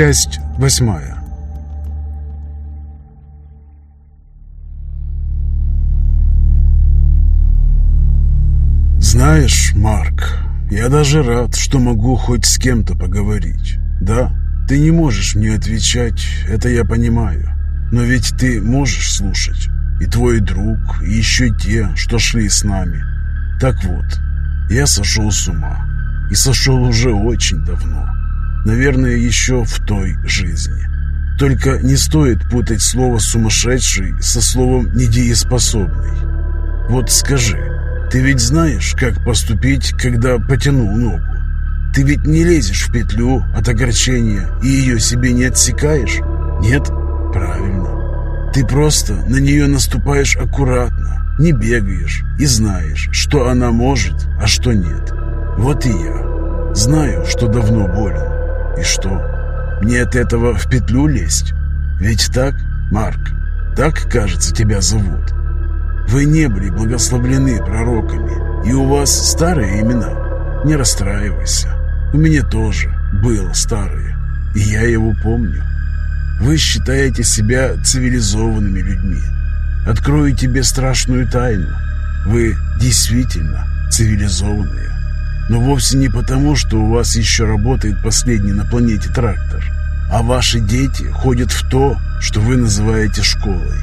Часть восьмая. Знаешь, Марк, я даже рад, что могу хоть с кем-то поговорить. Да, ты не можешь мне отвечать, это я понимаю. Но ведь ты можешь слушать. И твой друг, и еще те, что шли с нами. Так вот, я сошел с ума. И сошел уже очень давно. Наверное, еще в той жизни. Только не стоит путать слово «сумасшедший» со словом «недееспособный». Вот скажи, ты ведь знаешь, как поступить, когда потянул ногу? Ты ведь не лезешь в петлю от огорчения и ее себе не отсекаешь? Нет? Правильно. Ты просто на нее наступаешь аккуратно, не бегаешь и знаешь, что она может, а что нет. Вот и я. Знаю, что давно болен. И что? Мне от этого в петлю лезть? Ведь так, Марк? Так, кажется, тебя зовут. Вы не были благословлены пророками, и у вас старые имена. Не расстраивайся. У меня тоже было старое, и я его помню. Вы считаете себя цивилизованными людьми. Открою тебе страшную тайну. Вы действительно цивилизованные. Но вовсе не потому, что у вас еще работает последний на планете трактор, а ваши дети ходят в то, что вы называете школой.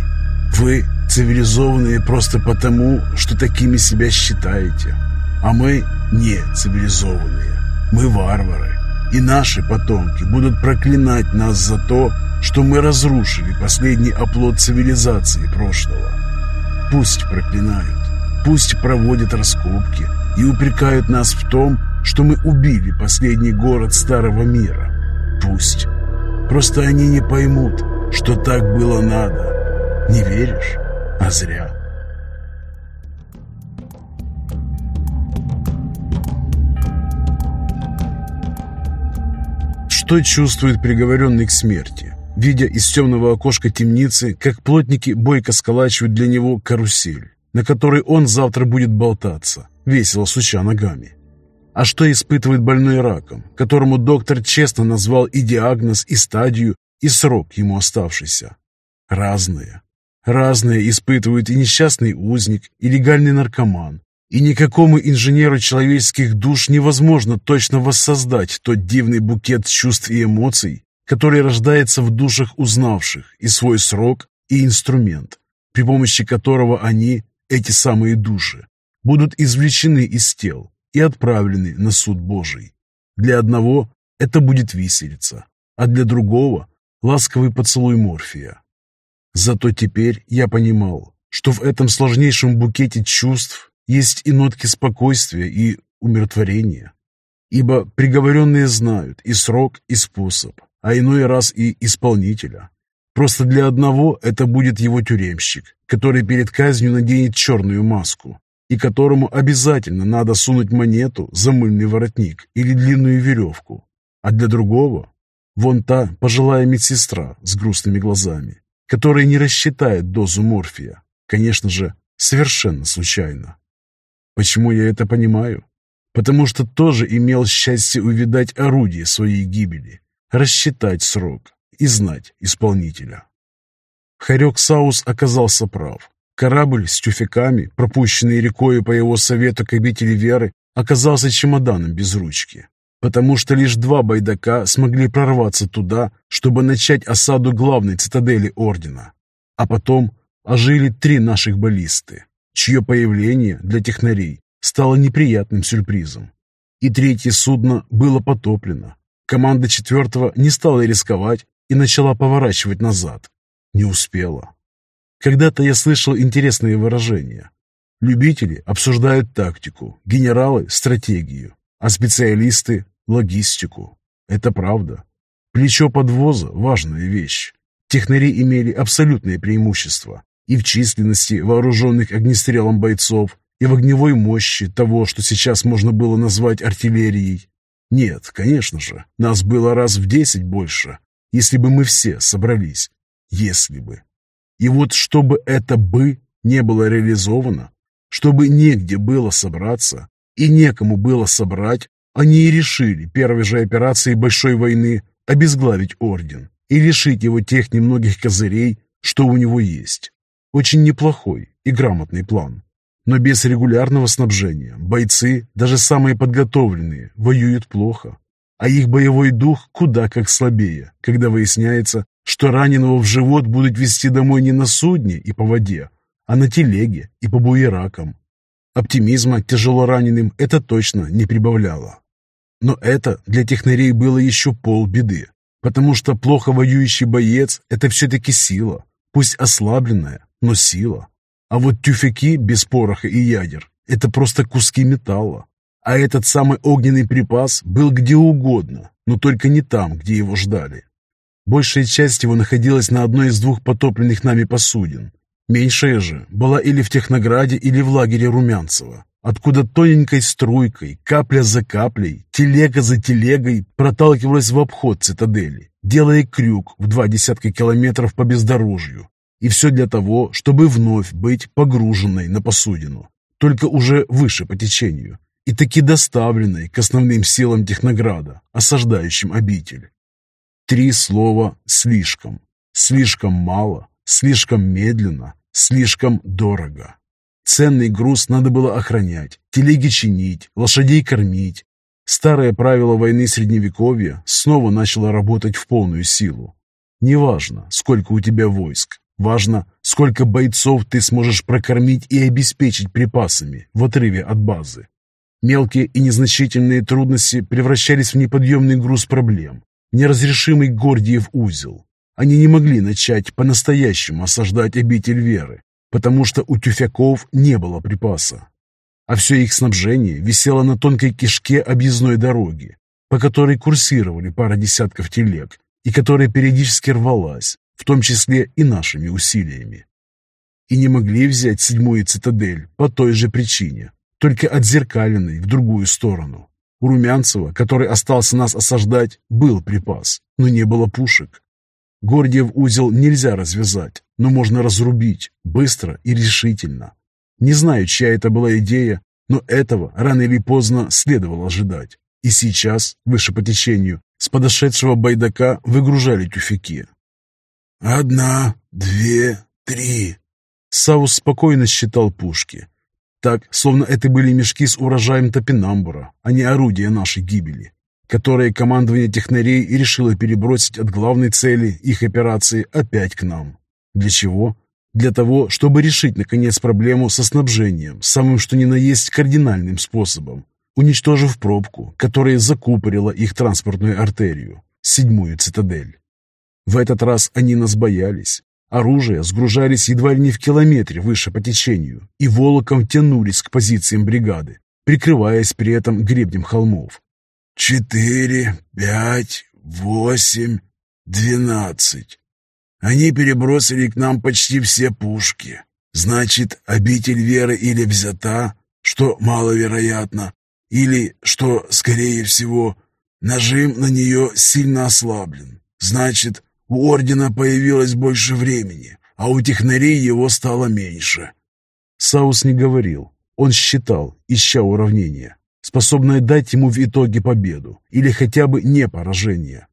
Вы цивилизованные просто потому, что такими себя считаете. А мы не цивилизованные. Мы варвары. И наши потомки будут проклинать нас за то, что мы разрушили последний оплот цивилизации прошлого. Пусть проклинают, пусть проводят раскопки и упрекают нас в том, что мы убили последний город Старого Мира. Пусть. Просто они не поймут, что так было надо. Не веришь? А зря. Что чувствует приговоренный к смерти, видя из темного окошка темницы, как плотники бойко сколачивают для него карусель, на которой он завтра будет болтаться, весело суча ногами? А что испытывает больной раком, которому доктор честно назвал и диагноз, и стадию, и срок ему оставшийся? Разные. Разные испытывают и несчастный узник, и легальный наркоман, и никакому инженеру человеческих душ невозможно точно воссоздать тот дивный букет чувств и эмоций, который рождается в душах узнавших и свой срок, и инструмент, при помощи которого они, эти самые души, будут извлечены из тел и отправлены на суд Божий. Для одного это будет виселица, а для другого – ласковый поцелуй морфия. Зато теперь я понимал, что в этом сложнейшем букете чувств есть и нотки спокойствия и умиротворения. Ибо приговоренные знают и срок, и способ, а иной раз и исполнителя. Просто для одного это будет его тюремщик, который перед казнью наденет черную маску, и которому обязательно надо сунуть монету за мыльный воротник или длинную веревку. А для другого – вон та пожилая медсестра с грустными глазами, которая не рассчитает дозу морфия, конечно же, совершенно случайно. Почему я это понимаю? Потому что тоже имел счастье увидать орудие своей гибели, рассчитать срок и знать исполнителя. Харек Саус оказался прав. Корабль с тюфяками, пропущенный рекою по его совету к обители Веры, оказался чемоданом без ручки, потому что лишь два байдака смогли прорваться туда, чтобы начать осаду главной цитадели Ордена. А потом ожили три наших баллисты, чье появление для технарей стало неприятным сюрпризом. И третье судно было потоплено. Команда четвертого не стала рисковать и начала поворачивать назад. Не успела. Когда-то я слышал интересные выражения. Любители обсуждают тактику, генералы – стратегию, а специалисты – логистику. Это правда. Плечо подвоза – важная вещь. Технари имели абсолютное преимущество, и в численности вооруженных огнестрелом бойцов, и в огневой мощи того, что сейчас можно было назвать артиллерией. Нет, конечно же, нас было раз в десять больше, если бы мы все собрались. Если бы. И вот чтобы это «бы» не было реализовано, чтобы негде было собраться и некому было собрать, они и решили первой же операцией большой войны обезглавить орден и лишить его тех немногих козырей, что у него есть. Очень неплохой и грамотный план. Но без регулярного снабжения бойцы, даже самые подготовленные, воюют плохо. А их боевой дух куда как слабее, когда выясняется, что раненого в живот будут везти домой не на судне и по воде, а на телеге и по буеракам. Оптимизма тяжело раненым это точно не прибавляло. Но это для технарей было еще полбеды, потому что плохо воюющий боец – это все-таки сила, пусть ослабленная, но сила. А вот тюфяки без пороха и ядер – это просто куски металла. А этот самый огненный припас был где угодно, но только не там, где его ждали. Большая часть его находилась на одной из двух потопленных нами посудин. Меньшая же была или в Технограде, или в лагере Румянцева, откуда тоненькой струйкой, капля за каплей, телега за телегой проталкивалась в обход цитадели, делая крюк в два десятка километров по бездорожью, и все для того, чтобы вновь быть погруженной на посудину, только уже выше по течению, и таки доставленной к основным силам Технограда, осаждающим обитель. Три слова «слишком». Слишком мало, слишком медленно, слишком дорого. Ценный груз надо было охранять, телеги чинить, лошадей кормить. Старое правило войны Средневековья снова начало работать в полную силу. Неважно, сколько у тебя войск, Важно, сколько бойцов ты сможешь прокормить и обеспечить припасами в отрыве от базы. Мелкие и незначительные трудности превращались в неподъемный груз проблем, неразрешимый Гордиев узел. Они не могли начать по-настоящему осаждать обитель веры, потому что у тюфяков не было припаса. А все их снабжение висело на тонкой кишке объездной дороги, по которой курсировали пара десятков телег и которая периодически рвалась, в том числе и нашими усилиями. И не могли взять седьмую цитадель по той же причине, только отзеркаленной в другую сторону. У Румянцева, который остался нас осаждать, был припас, но не было пушек. Гордиев узел нельзя развязать, но можно разрубить, быстро и решительно. Не знаю, чья это была идея, но этого рано или поздно следовало ожидать. И сейчас, выше по течению, с подошедшего байдака выгружали тюфяки, «Одна, две, три». Саус спокойно считал пушки. Так, словно это были мешки с урожаем топинамбура, а не орудия нашей гибели, которые командование технарей и решило перебросить от главной цели их операции опять к нам. Для чего? Для того, чтобы решить, наконец, проблему со снабжением, самым что ни на есть кардинальным способом, уничтожив пробку, которая закупорила их транспортную артерию, седьмую цитадель. В этот раз они нас боялись. Оружие сгружались едва ли не в километре выше по течению и волоком тянулись к позициям бригады, прикрываясь при этом гребнем холмов. «Четыре, пять, восемь, двенадцать. Они перебросили к нам почти все пушки. Значит, обитель веры или взята, что маловероятно, или, что, скорее всего, нажим на нее сильно ослаблен. Значит, у Ордена появилось больше времени, а у технарей его стало меньше. Саус не говорил. Он считал, ища уравнение, способное дать ему в итоге победу или хотя бы не поражение.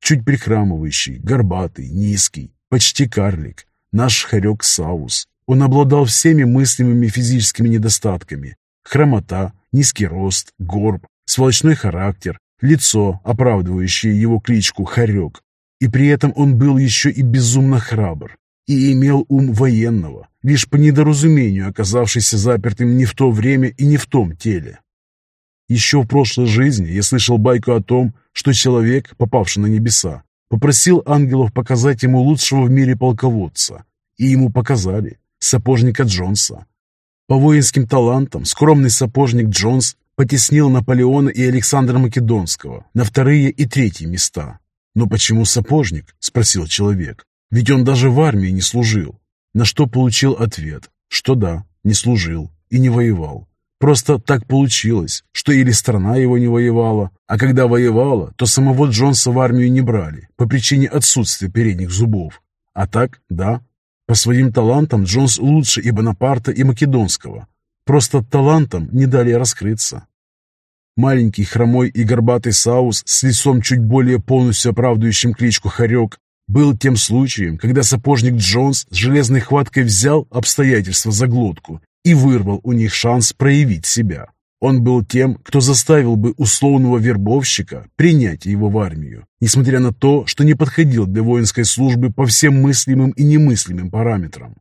Чуть прихрамывающий, горбатый, низкий, почти карлик, наш хорек Саус. Он обладал всеми мыслимыми физическими недостатками. Хромота, низкий рост, горб, сволочной характер, лицо, оправдывающее его кличку Хорек, и при этом он был еще и безумно храбр и имел ум военного, лишь по недоразумению оказавшийся запертым не в то время и не в том теле. Еще в прошлой жизни я слышал байку о том, что человек, попавший на небеса, попросил ангелов показать ему лучшего в мире полководца, и ему показали сапожника Джонса. По воинским талантам скромный сапожник Джонс потеснил Наполеона и Александра Македонского на вторые и третьи места, «Но почему сапожник?» – спросил человек. «Ведь он даже в армии не служил». На что получил ответ, что да, не служил и не воевал. Просто так получилось, что или страна его не воевала, а когда воевала, то самого Джонса в армию не брали по причине отсутствия передних зубов. А так, да, по своим талантам Джонс лучше и Бонапарта, и Македонского. Просто талантам не дали раскрыться. Маленький, хромой и горбатый Саус с лицом чуть более полностью оправдывающим кличку Харек был тем случаем, когда сапожник Джонс с железной хваткой взял обстоятельства за глотку и вырвал у них шанс проявить себя. Он был тем, кто заставил бы условного вербовщика принять его в армию, несмотря на то, что не подходил для воинской службы по всем мыслимым и немыслимым параметрам.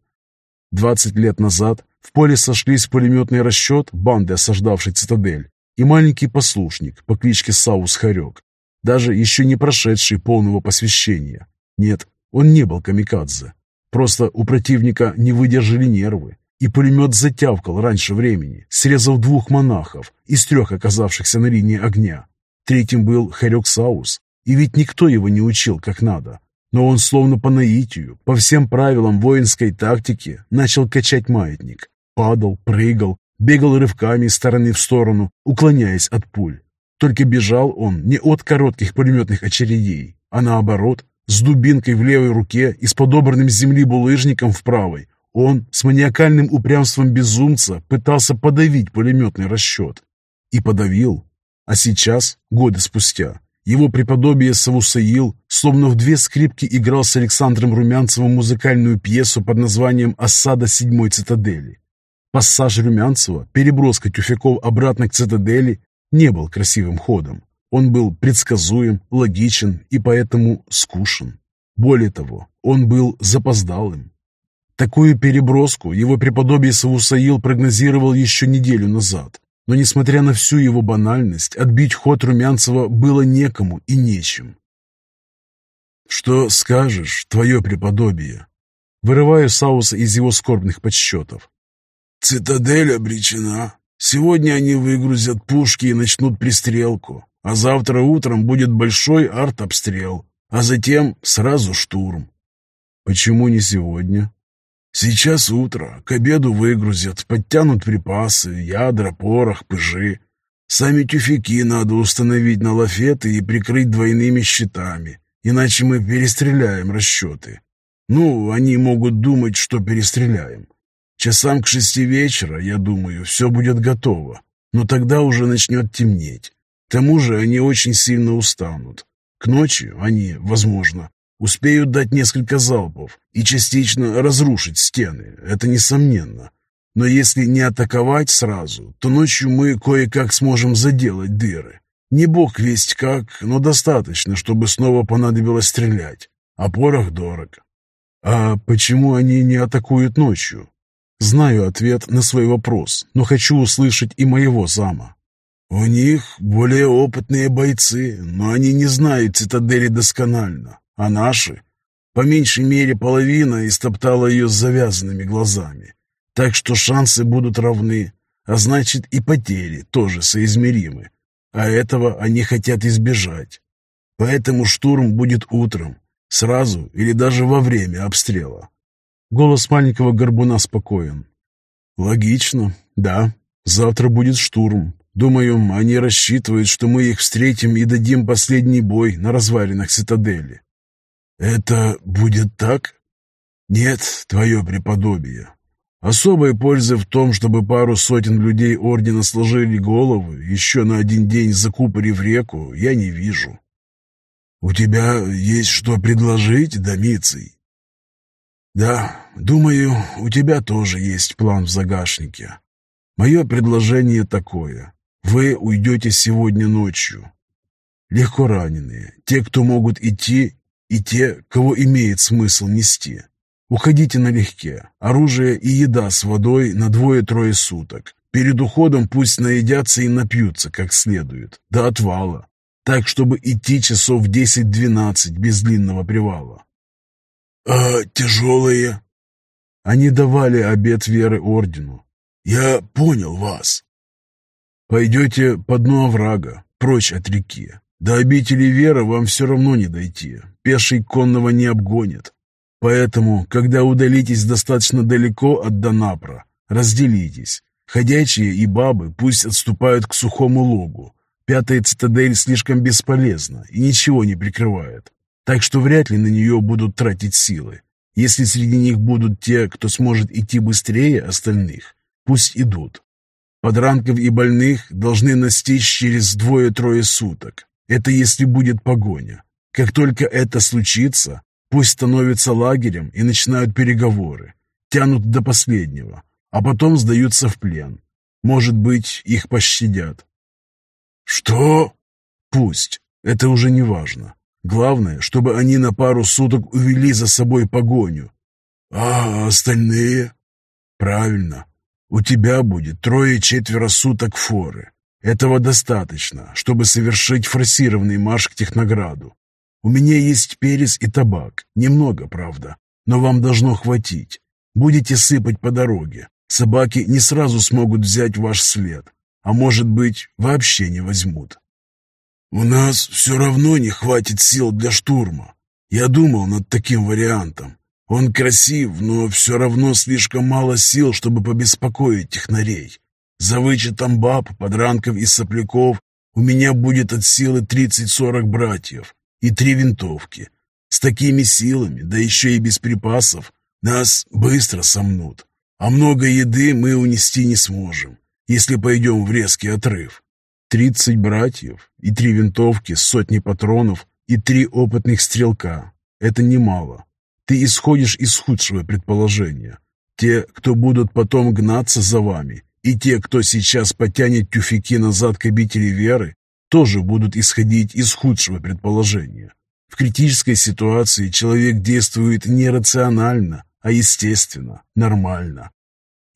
20 лет назад в поле сошлись пулеметный расчет банды, осаждавшей цитадель, и маленький послушник по кличке Саус Харек, даже еще не прошедший полного посвящения. Нет, он не был камикадзе. Просто у противника не выдержали нервы, и пулемет затявкал раньше времени, срезав двух монахов из трех оказавшихся на линии огня. Третьим был Харек Саус, и ведь никто его не учил как надо. Но он словно по наитию, по всем правилам воинской тактики, начал качать маятник. Падал, прыгал, бегал рывками из стороны в сторону, уклоняясь от пуль. Только бежал он не от коротких пулеметных очередей, а наоборот, с дубинкой в левой руке и с подобранным с земли булыжником в правой. Он с маниакальным упрямством безумца пытался подавить пулеметный расчет. И подавил. А сейчас, годы спустя, его преподобие Савусаил словно в две скрипки играл с Александром Румянцевым музыкальную пьесу под названием «Осада седьмой цитадели». Пассаж Румянцева, переброска тюфяков обратно к цитадели, не был красивым ходом. Он был предсказуем, логичен и поэтому скучен. Более того, он был запоздалым. Такую переброску его преподобие Саусаил прогнозировал еще неделю назад. Но, несмотря на всю его банальность, отбить ход Румянцева было некому и нечем. «Что скажешь, твое преподобие?» Вырываю Сауса из его скорбных подсчетов. Цитадель обречена. Сегодня они выгрузят пушки и начнут пристрелку, а завтра утром будет большой артобстрел, а затем сразу штурм. Почему не сегодня? Сейчас утро, к обеду выгрузят, подтянут припасы, ядра, порох, пыжи. Сами тюфяки надо установить на лафеты и прикрыть двойными щитами, иначе мы перестреляем расчеты. Ну, они могут думать, что перестреляем. Часам к шести вечера, я думаю, все будет готово, но тогда уже начнет темнеть. К тому же они очень сильно устанут. К ночи они, возможно, успеют дать несколько залпов и частично разрушить стены, это несомненно. Но если не атаковать сразу, то ночью мы кое-как сможем заделать дыры. Не бог весть как, но достаточно, чтобы снова понадобилось стрелять. А порох дорог. А почему они не атакуют ночью? Знаю ответ на свой вопрос, но хочу услышать и моего зама. У них более опытные бойцы, но они не знают цитадели досконально, а наши, по меньшей мере половина, истоптала ее с завязанными глазами. Так что шансы будут равны, а значит и потери тоже соизмеримы. А этого они хотят избежать. Поэтому штурм будет утром, сразу или даже во время обстрела. Голос маленького горбуна спокоен. «Логично, да. Завтра будет штурм. Думаю, они рассчитывают, что мы их встретим и дадим последний бой на развалинах цитадели». «Это будет так?» «Нет, твое преподобие. Особой пользы в том, чтобы пару сотен людей Ордена сложили головы, еще на один день закупорив реку, я не вижу». «У тебя есть что предложить, Домиций?» «Да, думаю, у тебя тоже есть план в загашнике. Мое предложение такое. Вы уйдете сегодня ночью. Легко раненые, те, кто могут идти, и те, кого имеет смысл нести. Уходите налегке. Оружие и еда с водой на двое-трое суток. Перед уходом пусть наедятся и напьются как следует, до отвала. Так, чтобы идти часов 10-12 без длинного привала. «А тяжелые?» Они давали обет веры ордену. «Я понял вас». «Пойдете по дну оврага, прочь от реки. До обители веры вам все равно не дойти. Пеший конного не обгонит. Поэтому, когда удалитесь достаточно далеко от Донапра, разделитесь. Ходячие и бабы пусть отступают к сухому логу. Пятая цитадель слишком бесполезна и ничего не прикрывает так что вряд ли на нее будут тратить силы. Если среди них будут те, кто сможет идти быстрее остальных, пусть идут. Подранков и больных должны настичь через двое-трое суток. Это если будет погоня. Как только это случится, пусть становятся лагерем и начинают переговоры. Тянут до последнего, а потом сдаются в плен. Может быть, их пощадят. Что? Пусть. Это уже не важно. Главное, чтобы они на пару суток увели за собой погоню. А остальные? Правильно. У тебя будет трое-четверо суток форы. Этого достаточно, чтобы совершить форсированный марш к Технограду. У меня есть перец и табак. Немного, правда. Но вам должно хватить. Будете сыпать по дороге. Собаки не сразу смогут взять ваш след. А может быть, вообще не возьмут. У нас все равно не хватит сил для штурма. Я думал над таким вариантом. Он красив, но все равно слишком мало сил, чтобы побеспокоить технарей. За вычетом баб, подранков и сопляков у меня будет от силы 30-40 братьев и три винтовки. С такими силами, да еще и без припасов, нас быстро сомнут. А много еды мы унести не сможем, если пойдем в резкий отрыв. Тридцать братьев и три винтовки с сотней патронов и три опытных стрелка. Это немало. Ты исходишь из худшего предположения. Те, кто будут потом гнаться за вами, и те, кто сейчас потянет тюфяки назад к обители веры, тоже будут исходить из худшего предположения. В критической ситуации человек действует не рационально, а естественно, нормально.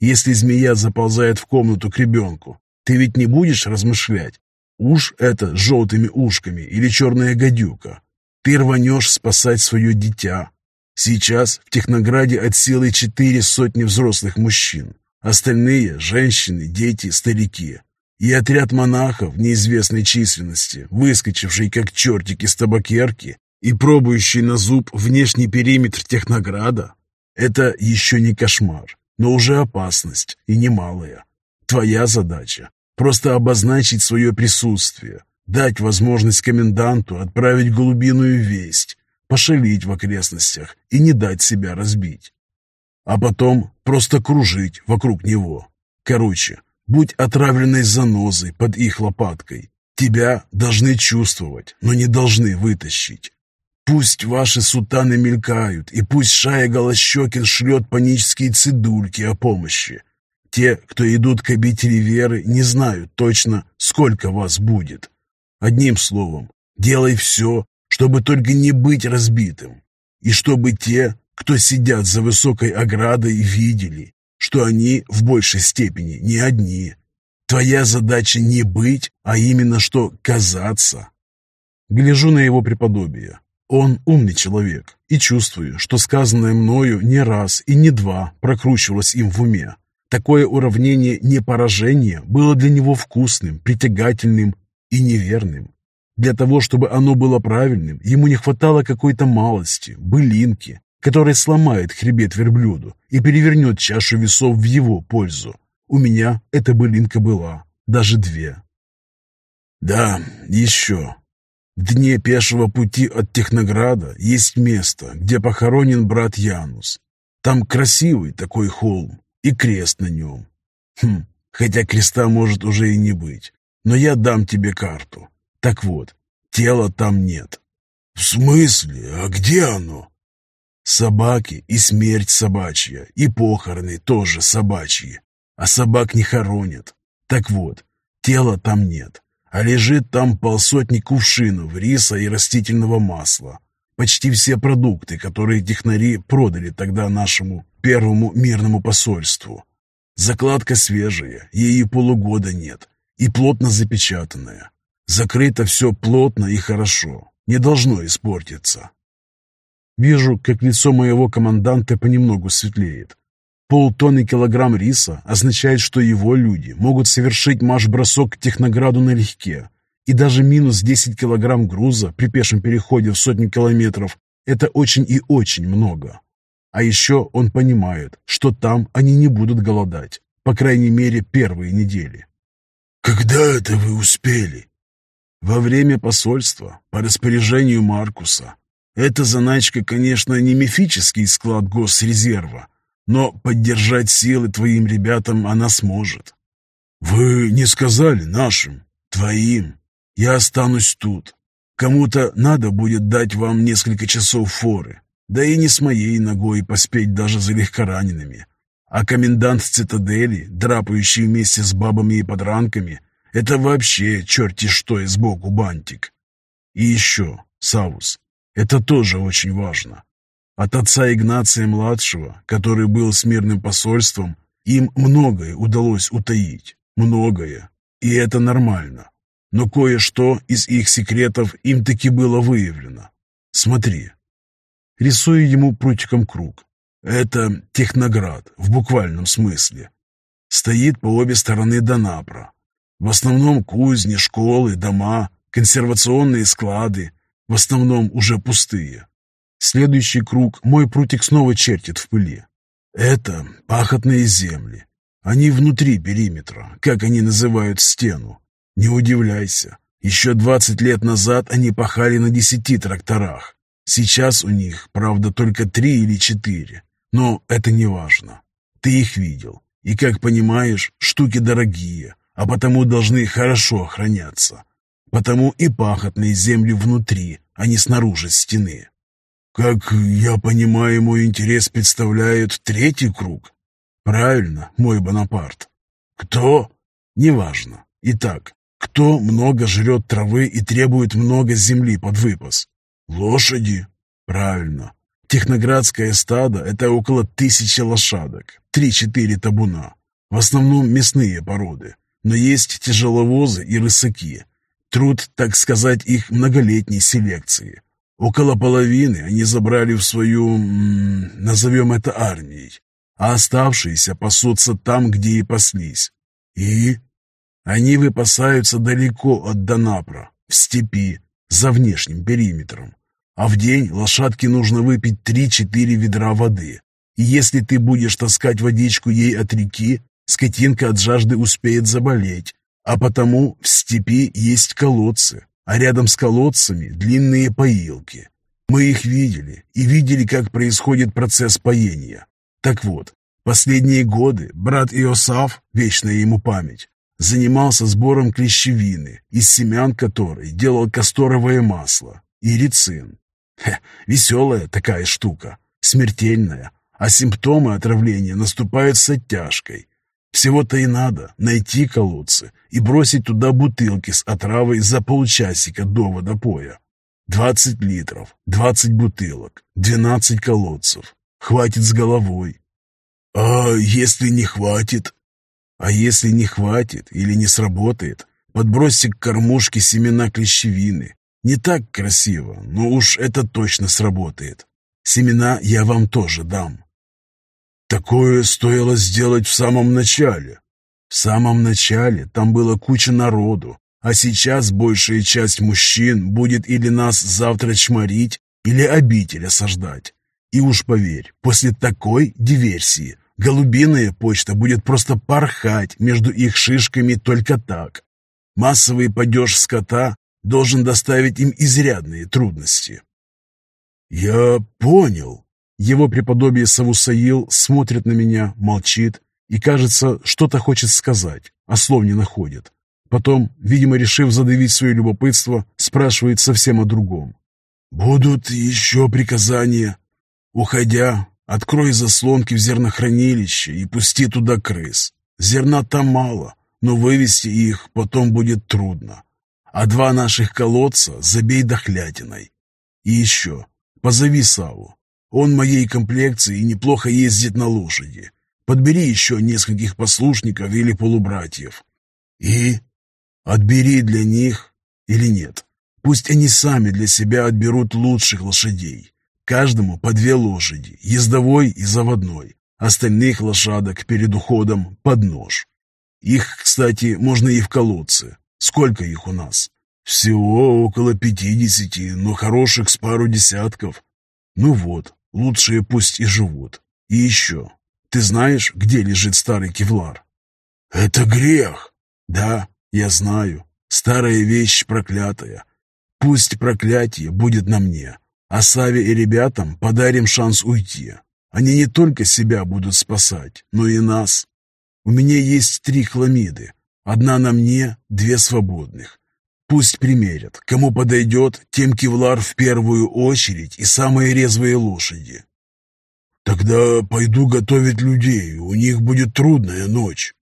Если змея заползает в комнату к ребенку, ты ведь не будешь размышлять, уж это с желтыми ушками или черная гадюка. Ты рванешь спасать свое дитя. Сейчас в Технограде от силы четыре сотни взрослых мужчин. Остальные – женщины, дети, старики. И отряд монахов неизвестной численности, выскочивший как чертик из табакерки и пробующий на зуб внешний периметр Технограда, это еще не кошмар, но уже опасность, и немалая. Твоя задача – просто обозначить свое присутствие, дать возможность коменданту отправить голубиную весть, пошалить в окрестностях и не дать себя разбить а потом просто кружить вокруг него. Короче, будь отравленной занозой под их лопаткой. Тебя должны чувствовать, но не должны вытащить. Пусть ваши сутаны мелькают, и пусть Шая Голощекин шлет панические цидульки о помощи. Те, кто идут к обители веры, не знают точно, сколько вас будет. Одним словом, делай все, чтобы только не быть разбитым, и чтобы те, кто сидят за высокой оградой, видели, что они в большей степени не одни. Твоя задача не быть, а именно что казаться. Гляжу на его преподобие. Он умный человек, и чувствую, что сказанное мною не раз и не два прокручивалось им в уме. Такое уравнение не поражения было для него вкусным, притягательным и неверным. Для того, чтобы оно было правильным, ему не хватало какой-то малости, былинки, который сломает хребет верблюду и перевернет чашу весов в его пользу. У меня эта былинка была, даже две. Да, еще. В дне пешего пути от Технограда есть место, где похоронен брат Янус. Там красивый такой холм и крест на нем. Хм, хотя креста может уже и не быть. Но я дам тебе карту. Так вот, тела там нет. В смысле? А где оно? Собаки и смерть собачья, и похороны тоже собачьи. А собак не хоронят. Так вот, тела там нет, а лежит там полсотни кувшинов риса и растительного масла. Почти все продукты, которые технари продали тогда нашему первому мирному посольству. Закладка свежая, ей и полугода нет, и плотно запечатанная. Закрыто все плотно и хорошо, не должно испортиться. Вижу, как лицо моего команданта понемногу светлеет. Полтонны килограмм риса означает, что его люди могут совершить марш-бросок к Технограду налегке. И даже минус 10 килограмм груза при пешем переходе в сотню километров – это очень и очень много. А еще он понимает, что там они не будут голодать, по крайней мере, первые недели. «Когда это вы успели?» «Во время посольства, по распоряжению Маркуса. Эта заначка, конечно, не мифический склад госрезерва, но поддержать силы твоим ребятам она сможет. «Вы не сказали нашим, твоим. Я останусь тут. Кому-то надо будет дать вам несколько часов форы, да и не с моей ногой поспеть даже за легкоранеными. А комендант цитадели, драпающий вместе с бабами и подранками, это вообще черти что и сбоку бантик. И еще, Савус, это тоже очень важно. От отца Игнация-младшего, который был с мирным посольством, им многое удалось утаить. Многое. И это нормально. Но кое-что из их секретов им таки было выявлено. Смотри. Рисую ему прутиком круг. Это Техноград, в буквальном смысле. Стоит по обе стороны Донапра. В основном кузни, школы, дома, консервационные склады, в основном уже пустые. Следующий круг мой прутик снова чертит в пыли. Это пахотные земли. Они внутри периметра, как они называют стену. Не удивляйся, еще двадцать лет назад они пахали на десяти тракторах. Сейчас у них, правда, только три или четыре. Но это не важно. Ты их видел. И, как понимаешь, штуки дорогие, а потому должны хорошо охраняться. Потому и пахотные земли внутри, а не снаружи стены. Как я понимаю, мой интерес представляет третий круг. Правильно, мой Бонапарт. Кто? Неважно. Итак, кто много жрет травы и требует много земли под выпас? Лошади. Правильно. Техноградское стадо – это около тысячи лошадок, три-четыре табуна. В основном мясные породы, но есть тяжеловозы и рысаки. Труд, так сказать, их многолетней селекции. Около половины они забрали в свою, назовем это армией, а оставшиеся пасутся там, где и паслись. И они выпасаются далеко от Донапра, в степи, за внешним периметром. А в день лошадке нужно выпить три-четыре ведра воды. И если ты будешь таскать водичку ей от реки, скотинка от жажды успеет заболеть. А потому в степи есть колодцы, а рядом с колодцами длинные поилки. Мы их видели и видели, как происходит процесс поения. Так вот, последние годы брат Иосаф, вечная ему память, занимался сбором клещевины, из семян которой делал касторовое масло и рицин. Хе, веселая такая штука, смертельная, а симптомы отравления наступают с оттяжкой. Всего-то и надо найти колодцы и бросить туда бутылки с отравой за полчасика до водопоя. Двадцать литров, двадцать бутылок, двенадцать колодцев. Хватит с головой. А если не хватит? А если не хватит или не сработает, подбросьте к кормушке семена клещевины. Не так красиво, но уж это точно сработает. Семена я вам тоже дам. Такое стоило сделать в самом начале. В самом начале там было куча народу, а сейчас большая часть мужчин будет или нас завтра чморить, или обитель осаждать. И уж поверь, после такой диверсии голубиная почта будет просто порхать между их шишками только так. Массовый падеж скота должен доставить им изрядные трудности. «Я понял», его преподобие Савусаил смотрит на меня, молчит и, кажется, что-то хочет сказать, а слов не находит. Потом, видимо, решив задавить свое любопытство, спрашивает совсем о другом. «Будут еще приказания. Уходя, открой заслонки в зернохранилище и пусти туда крыс. Зерна там мало, но вывести их потом будет трудно. А два наших колодца забей дохлятиной. И еще, позови Саву, он моей комплекции и неплохо ездит на лошади. Подбери еще нескольких послушников или полубратьев. И отбери для них или нет. Пусть они сами для себя отберут лучших лошадей. Каждому по две лошади, ездовой и заводной. Остальных лошадок перед уходом под нож. Их, кстати, можно и в колодце. Сколько их у нас? Всего около пятидесяти, но хороших с пару десятков. Ну вот, Лучшие пусть и живут. И еще, ты знаешь, где лежит старый кевлар? Это грех. Да, я знаю. Старая вещь проклятая. Пусть проклятие будет на мне. А Саве и ребятам подарим шанс уйти. Они не только себя будут спасать, но и нас. У меня есть три хламиды. Одна на мне, две свободных. Пусть примерят. Кому подойдет, тем кевлар в первую очередь и самые резвые лошади. Тогда пойду готовить людей, у них будет трудная ночь.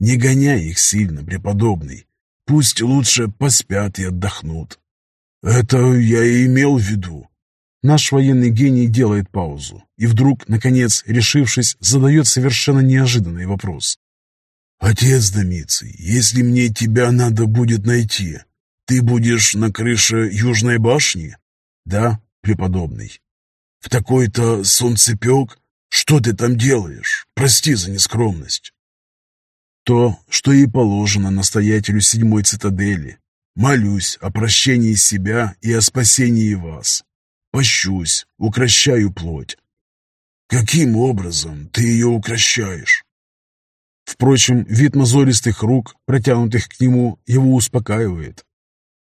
Не гоняй их сильно, преподобный. Пусть лучше поспят и отдохнут. Это я и имел в виду. Наш военный гений делает паузу и вдруг, наконец, решившись, задает совершенно неожиданный вопрос. «Отец Домиций, если мне тебя надо будет найти, ты будешь на крыше Южной башни?» «Да, преподобный». «В такой-то солнцепек? Что ты там делаешь? Прости за нескромность». «То, что и положено настоятелю седьмой цитадели. Молюсь о прощении себя и о спасении вас. Пощусь, укращаю плоть. Каким образом ты ее укращаешь? Впрочем, вид мозолистых рук, протянутых к нему, его успокаивает.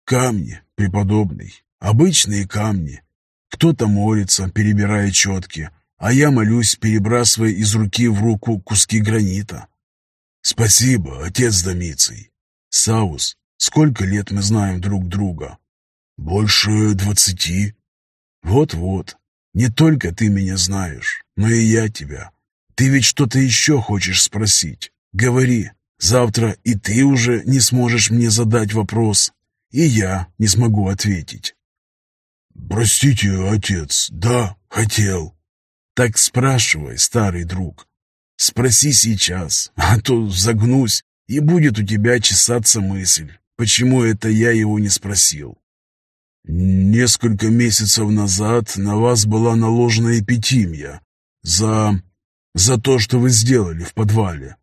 Камни, преподобный, обычные камни. Кто-то молится, перебирая четки, а я молюсь, перебрасывая из руки в руку куски гранита. Спасибо, отец Домиций. Саус, сколько лет мы знаем друг друга? Больше двадцати. Вот-вот, не только ты меня знаешь, но и я тебя. Ты ведь что-то еще хочешь спросить? Говори. Завтра и ты уже не сможешь мне задать вопрос, и я не смогу ответить. Простите, отец, да, хотел. Так спрашивай, старый друг. Спроси сейчас, а то загнусь, и будет у тебя чесаться мысль, почему это я его не спросил. Несколько месяцев назад на вас была наложена эпитимия за... за то, что вы сделали в подвале.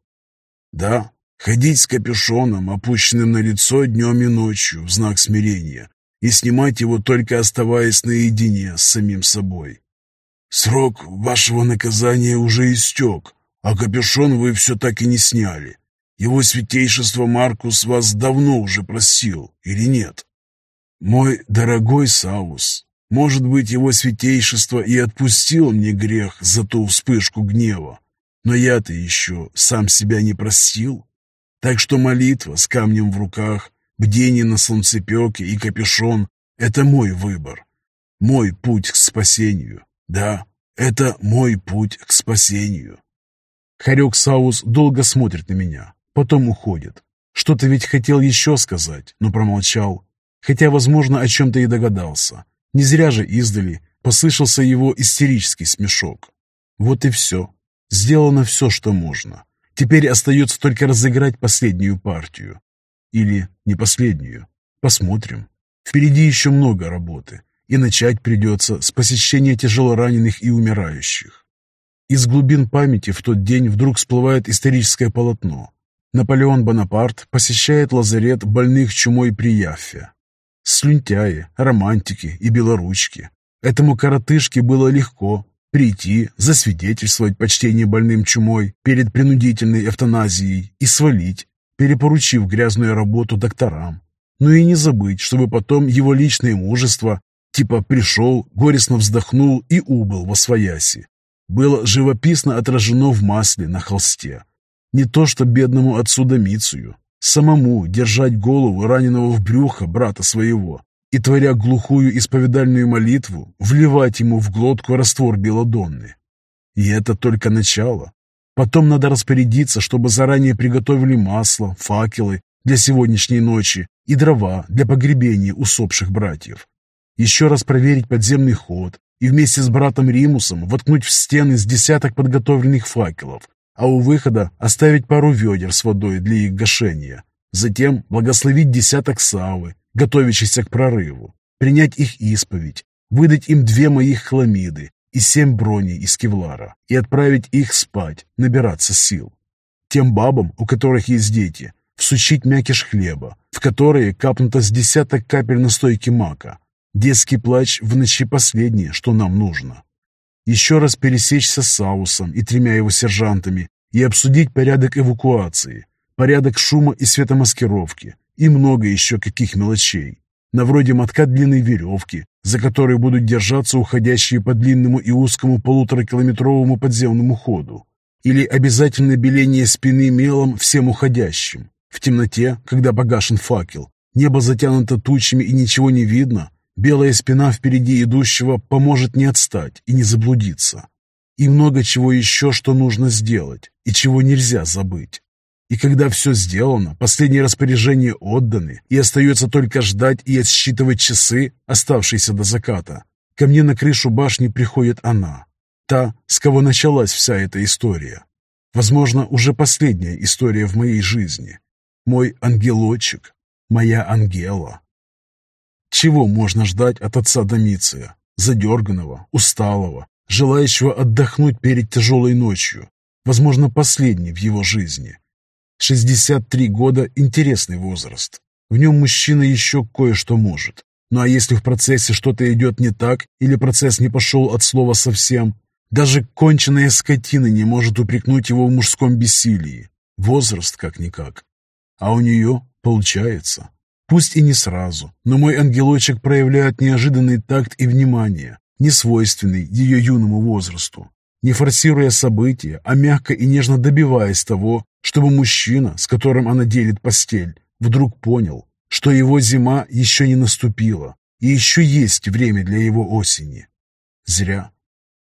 Да, ходить с капюшоном, опущенным на лицо днем и ночью в знак смирения, и снимать его только оставаясь наедине с самим собой. Срок вашего наказания уже истек, а капюшон вы все так и не сняли. Его святейшество Маркус вас давно уже просил, или нет? Мой дорогой Саус, может быть, его святейшество и отпустил мне грех за ту вспышку гнева, но я-то еще сам себя не простил. Так что молитва с камнем в руках, бдение на солнцепеке и капюшон — это мой выбор, мой путь к спасению. Да, это мой путь к спасению. Харек Саус долго смотрит на меня, потом уходит. Что-то ведь хотел еще сказать, но промолчал хотя, возможно, о чем-то и догадался. Не зря же издали послышался его истерический смешок. Вот и все. Сделано все, что можно. Теперь остается только разыграть последнюю партию. Или не последнюю. Посмотрим. Впереди еще много работы, и начать придется с посещения тяжелораненых и умирающих. Из глубин памяти в тот день вдруг всплывает историческое полотно. Наполеон Бонапарт посещает лазарет больных чумой при Яффе. Слюнтяи, романтики и белоручки. Этому коротышке было легко прийти, засвидетельствовать почтение больным чумой перед принудительной эвтаназией и свалить, перепоручив грязную работу докторам. Но и не забыть, чтобы потом его личное мужество типа пришел, горестно вздохнул и убыл во свояси. Было живописно отражено в масле на холсте. Не то что бедному отцу Домицию, Самому держать голову раненого в брюхо брата своего и, творя глухую исповедальную молитву, вливать ему в глотку раствор белодонны. И это только начало. Потом надо распорядиться, чтобы заранее приготовили масло, факелы для сегодняшней ночи и дрова для погребения усопших братьев. Еще раз проверить подземный ход и вместе с братом Римусом воткнуть в стены с десяток подготовленных факелов, а у выхода оставить пару ведер с водой для их гашения. Затем благословить десяток савы, готовящихся к прорыву, принять их исповедь, выдать им две моих хламиды и семь броней из кевлара и отправить их спать, набираться сил. Тем бабам, у которых есть дети, всучить мякиш хлеба, в которые капнуто с десяток капель настойки мака. Детский плач в ночи последнее, что нам нужно еще раз пересечься с Саусом и тремя его сержантами и обсудить порядок эвакуации, порядок шума и светомаскировки и много еще каких мелочей, на вроде мотка длинной веревки, за которой будут держаться уходящие по длинному и узкому полуторакилометровому подземному ходу, или обязательное беление спины мелом всем уходящим, В темноте, когда погашен факел, небо затянуто тучами и ничего не видно, белая спина впереди идущего поможет не отстать и не заблудиться. И много чего еще, что нужно сделать, и чего нельзя забыть. И когда все сделано, последние распоряжения отданы, и остается только ждать и отсчитывать часы, оставшиеся до заката, ко мне на крышу башни приходит она, та, с кого началась вся эта история. Возможно, уже последняя история в моей жизни. Мой ангелочек, моя ангела. Чего можно ждать от отца Домиция? Задерганного, усталого, желающего отдохнуть перед тяжелой ночью, возможно, последней в его жизни. 63 года – интересный возраст. В нем мужчина еще кое-что может. Ну а если в процессе что-то идет не так, или процесс не пошел от слова совсем, даже конченая скотина не может упрекнуть его в мужском бессилии. Возраст как-никак. А у нее получается. Пусть и не сразу, но мой ангелочек проявляет неожиданный такт и внимание, не свойственный ее юному возрасту. Не форсируя события, а мягко и нежно добиваясь того, чтобы мужчина, с которым она делит постель, вдруг понял, что его зима еще не наступила, и еще есть время для его осени. Зря.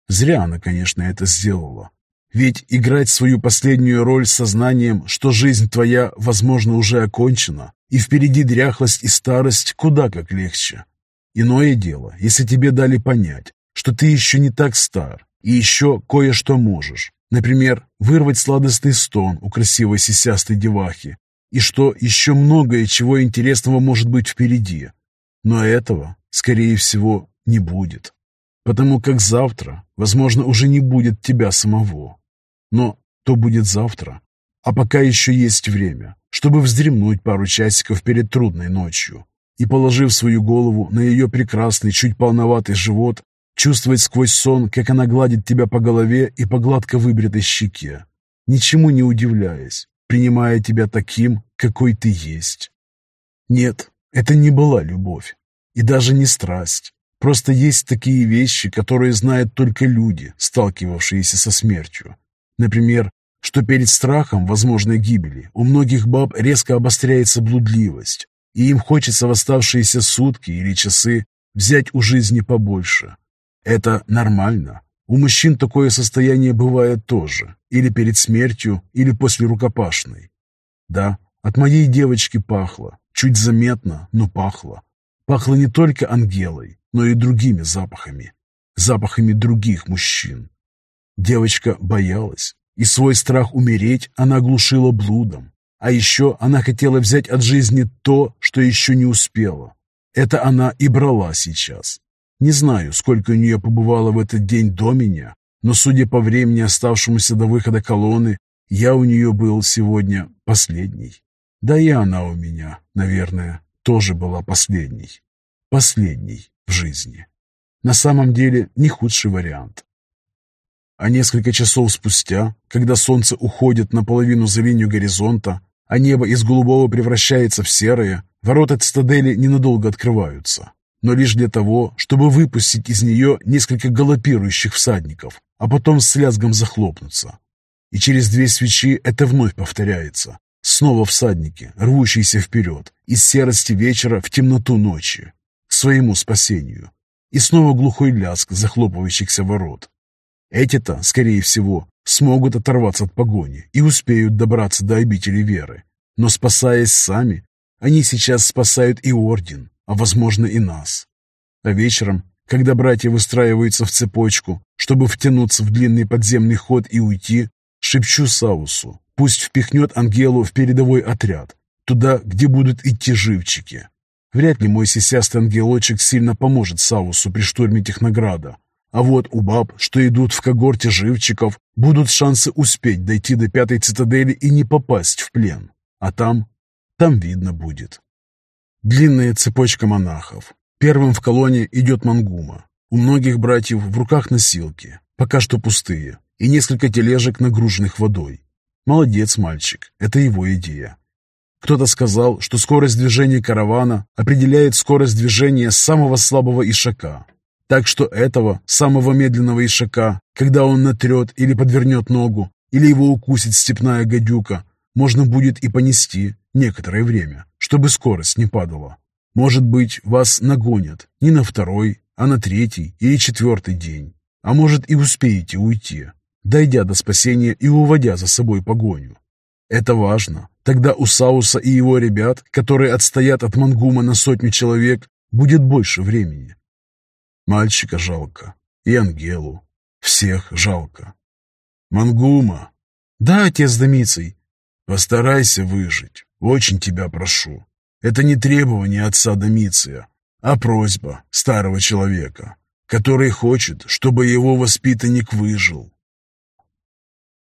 Зря она, конечно, это сделала. Ведь играть свою последнюю роль сознанием, что жизнь твоя, возможно, уже окончена, и впереди дряхлость и старость куда как легче. Иное дело, если тебе дали понять, что ты еще не так стар, и еще кое-что можешь. Например, вырвать сладостный стон у красивой сисястой девахи, и что еще многое чего интересного может быть впереди. Но этого, скорее всего, не будет потому как завтра, возможно, уже не будет тебя самого. Но то будет завтра. А пока еще есть время, чтобы вздремнуть пару часиков перед трудной ночью и, положив свою голову на ее прекрасный, чуть полноватый живот, чувствовать сквозь сон, как она гладит тебя по голове и по гладко выбритой щеке, ничему не удивляясь, принимая тебя таким, какой ты есть. Нет, это не была любовь, и даже не страсть, Просто есть такие вещи, которые знают только люди, сталкивавшиеся со смертью. Например, что перед страхом возможной гибели у многих баб резко обостряется блудливость, и им хочется в оставшиеся сутки или часы взять у жизни побольше. Это нормально. У мужчин такое состояние бывает тоже, или перед смертью, или после рукопашной. Да, от моей девочки пахло, чуть заметно, но пахло. Пахло не только ангелой, но и другими запахами, запахами других мужчин. Девочка боялась, и свой страх умереть она глушила блудом. А еще она хотела взять от жизни то, что еще не успела. Это она и брала сейчас. Не знаю, сколько у нее побывало в этот день до меня, но, судя по времени, оставшемуся до выхода колонны, я у нее был сегодня последний. Да и она у меня, наверное, тоже была последней. Последней в жизни. На самом деле не худший вариант. А несколько часов спустя, когда солнце уходит наполовину за линию горизонта, а небо из голубого превращается в серое, ворота цитадели ненадолго открываются, но лишь для того, чтобы выпустить из нее несколько галопирующих всадников, а потом с лязгом захлопнуться. И через две свечи это вновь повторяется. Снова всадники, рвущиеся вперед, из серости вечера в темноту ночи к своему спасению. И снова глухой лязг захлопывающихся ворот. Эти-то, скорее всего, смогут оторваться от погони и успеют добраться до обители веры. Но спасаясь сами, они сейчас спасают и Орден, а возможно и нас. А вечером, когда братья выстраиваются в цепочку, чтобы втянуться в длинный подземный ход и уйти, шепчу Саусу, пусть впихнет Ангелу в передовой отряд, туда, где будут идти живчики. Вряд ли мой сисястый ангелочек сильно поможет Саусу при штурме Технограда. А вот у баб, что идут в когорте живчиков, будут шансы успеть дойти до пятой цитадели и не попасть в плен. А там, там видно будет. Длинная цепочка монахов. Первым в колонне идет Мангума. У многих братьев в руках носилки, пока что пустые, и несколько тележек, нагруженных водой. Молодец мальчик, это его идея. Кто-то сказал, что скорость движения каравана определяет скорость движения самого слабого ишака. Так что этого, самого медленного ишака, когда он натрет или подвернет ногу, или его укусит степная гадюка, можно будет и понести, некоторое время, чтобы скорость не падала. Может быть, вас нагонят не на второй, а на третий или четвертый день. А может и успеете уйти, дойдя до спасения и уводя за собой погоню. Это важно. Тогда у Сауса и его ребят, которые отстоят от Мангума на сотню человек, будет больше времени. Мальчика жалко. И Ангелу. Всех жалко. Мангума. Да, отец Домицей. Постарайся выжить. Очень тебя прошу. Это не требование отца Домиция, а просьба старого человека, который хочет, чтобы его воспитанник выжил.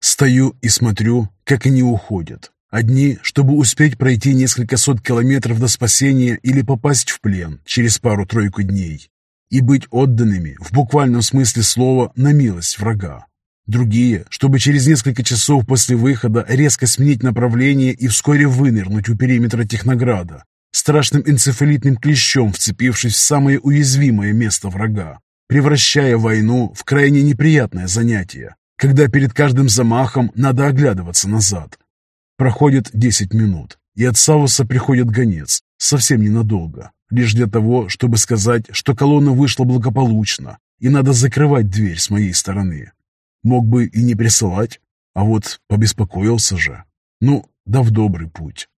Стою и смотрю, как они уходят. Одни, чтобы успеть пройти несколько сот километров до спасения или попасть в плен через пару-тройку дней и быть отданными, в буквальном смысле слова, на милость врага. Другие, чтобы через несколько часов после выхода резко сменить направление и вскоре вынырнуть у периметра Технограда, страшным энцефалитным клещом вцепившись в самое уязвимое место врага, превращая войну в крайне неприятное занятие, когда перед каждым замахом надо оглядываться назад. Проходит 10 минут, и от Сауса приходит гонец, совсем ненадолго, лишь для того, чтобы сказать, что колонна вышла благополучно, и надо закрывать дверь с моей стороны. Мог бы и не присылать, а вот побеспокоился же. Ну, да в добрый путь.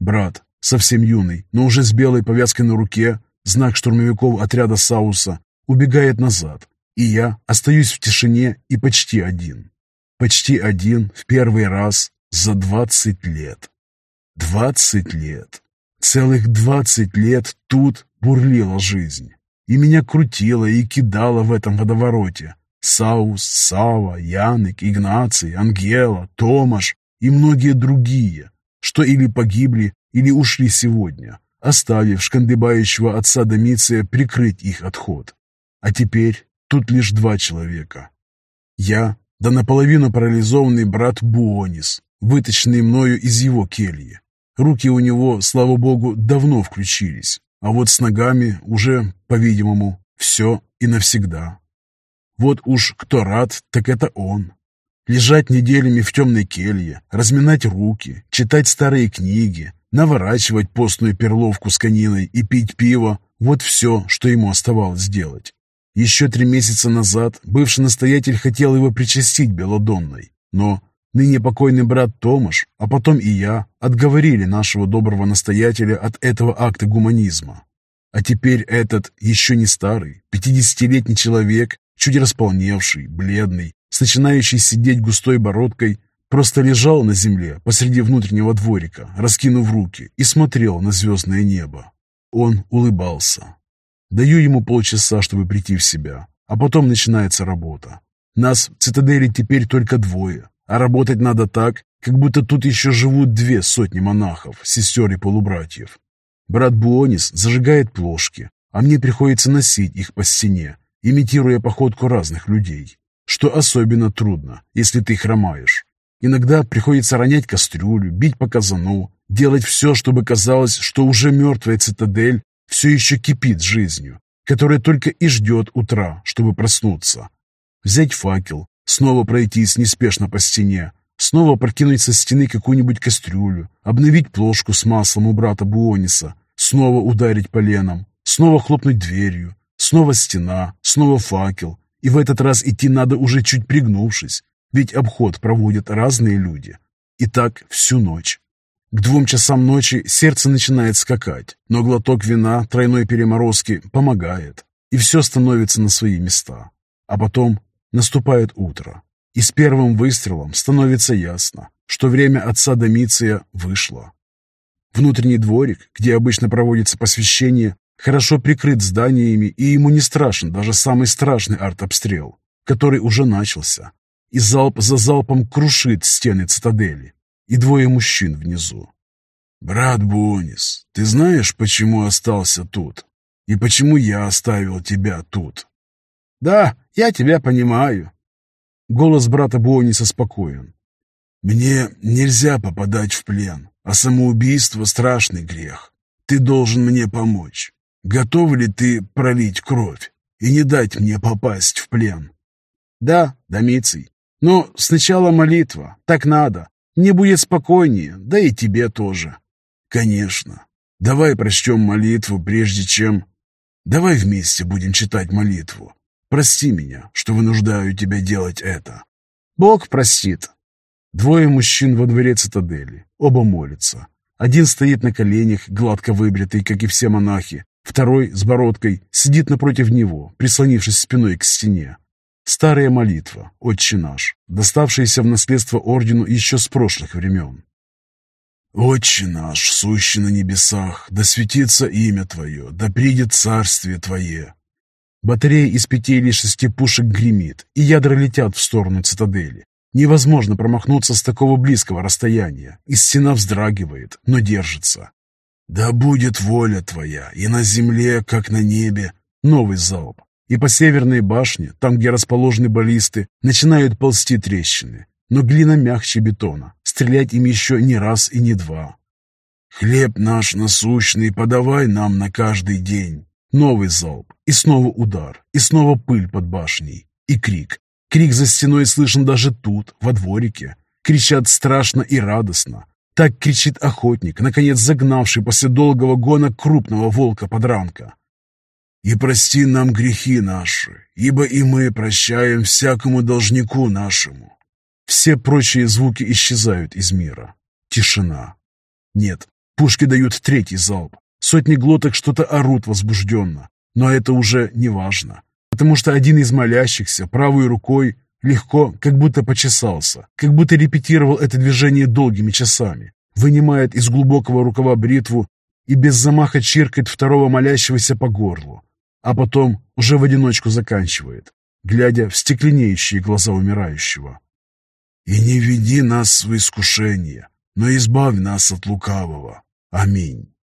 Брат, совсем юный, но уже с белой повязкой на руке, знак штурмовиков отряда Сауса, убегает назад, и я остаюсь в тишине и почти один. Почти один в первый раз за двадцать лет. Двадцать лет. Целых двадцать лет тут бурлила жизнь. И меня крутило и кидало в этом водовороте, Саус, Сава, Яник, Игнаций, Ангела, Томаш и многие другие, что или погибли, или ушли сегодня, оставив шкандыбающего отца Домиция прикрыть их отход. А теперь тут лишь два человека. Я, да наполовину парализованный брат Буонис, вытащенный мною из его кельи. Руки у него, слава богу, давно включились, а вот с ногами уже, по-видимому, все и навсегда. Вот уж кто рад, так это он. Лежать неделями в темной келье, разминать руки, читать старые книги, наворачивать постную перловку с кониной и пить пиво – вот все, что ему оставалось делать. Еще три месяца назад бывший настоятель хотел его причастить Белодонной, но ныне покойный брат Томаш, а потом и я, отговорили нашего доброго настоятеля от этого акта гуманизма. А теперь этот, еще не старый, пятидесятилетний человек чуть располневший, бледный, с начинающей сидеть густой бородкой, просто лежал на земле посреди внутреннего дворика, раскинув руки, и смотрел на звездное небо. Он улыбался. Даю ему полчаса, чтобы прийти в себя, а потом начинается работа. Нас в цитадели теперь только двое, а работать надо так, как будто тут еще живут две сотни монахов, сестер и полубратьев. Брат Буонис зажигает плошки, а мне приходится носить их по стене, имитируя походку разных людей, что особенно трудно, если ты хромаешь. Иногда приходится ронять кастрюлю, бить по казану, делать все, чтобы казалось, что уже мертвая цитадель все еще кипит жизнью, которая только и ждет утра, чтобы проснуться. Взять факел, снова пройтись неспешно по стене, снова прокинуть со стены какую-нибудь кастрюлю, обновить плошку с маслом у брата Буониса, снова ударить поленом, снова хлопнуть дверью, Снова стена, снова факел. И в этот раз идти надо уже чуть пригнувшись, ведь обход проводят разные люди. И так всю ночь. К двум часам ночи сердце начинает скакать, но глоток вина тройной переморозки помогает, и все становится на свои места. А потом наступает утро, и с первым выстрелом становится ясно, что время отца Домиция вышло. Внутренний дворик, где обычно проводится посвящение, Хорошо прикрыт зданиями, и ему не страшен даже самый страшный артобстрел, который уже начался. И залп за залпом крушит стены цитадели. И двое мужчин внизу. «Брат Бонис, ты знаешь, почему остался тут? И почему я оставил тебя тут?» «Да, я тебя понимаю». Голос брата Буониса спокоен. «Мне нельзя попадать в плен, а самоубийство — страшный грех. Ты должен мне помочь. Готов ли ты пролить кровь и не дать мне попасть в плен? Да, Домиций. Но сначала молитва. Так надо. Мне будет спокойнее, да и тебе тоже. Конечно. Давай прочтем молитву, прежде чем... Давай вместе будем читать молитву. Прости меня, что вынуждаю тебя делать это. Бог простит. Двое мужчин во дворе цитадели. Оба молятся. Один стоит на коленях, гладко выбритый, как и все монахи. Второй, с бородкой, сидит напротив него, прислонившись спиной к стене. Старая молитва, «Отче наш», доставшаяся в наследство ордену еще с прошлых времен. «Отче наш, сущий на небесах, да светится имя Твое, да придет царствие Твое». Батарея из пяти или шести пушек гремит, и ядра летят в сторону цитадели. Невозможно промахнуться с такого близкого расстояния, и стена вздрагивает, но держится. «Да будет воля Твоя, и на земле, как на небе». Новый залп. И по северной башне, там, где расположены баллисты, начинают ползти трещины. Но глина мягче бетона. Стрелять им еще не раз и не два. «Хлеб наш насущный подавай нам на каждый день». Новый залп. И снова удар. И снова пыль под башней. И крик. Крик за стеной слышен даже тут, во дворике. Кричат страшно и радостно. Так кричит охотник, наконец загнавший после долгого гона крупного волка-подранка. «И прости нам грехи наши, ибо и мы прощаем всякому должнику нашему». Все прочие звуки исчезают из мира. Тишина. Нет, пушки дают третий залп. Сотни глоток что-то орут возбужденно. Но это уже не важно потому что один из молящихся правой рукой легко, как будто почесался, как будто репетировал это движение долгими часами, вынимает из глубокого рукава бритву и без замаха чиркает второго молящегося по горлу, а потом уже в одиночку заканчивает, глядя в стекленеющие глаза умирающего. «И не веди нас в искушение, но избавь нас от лукавого. Аминь».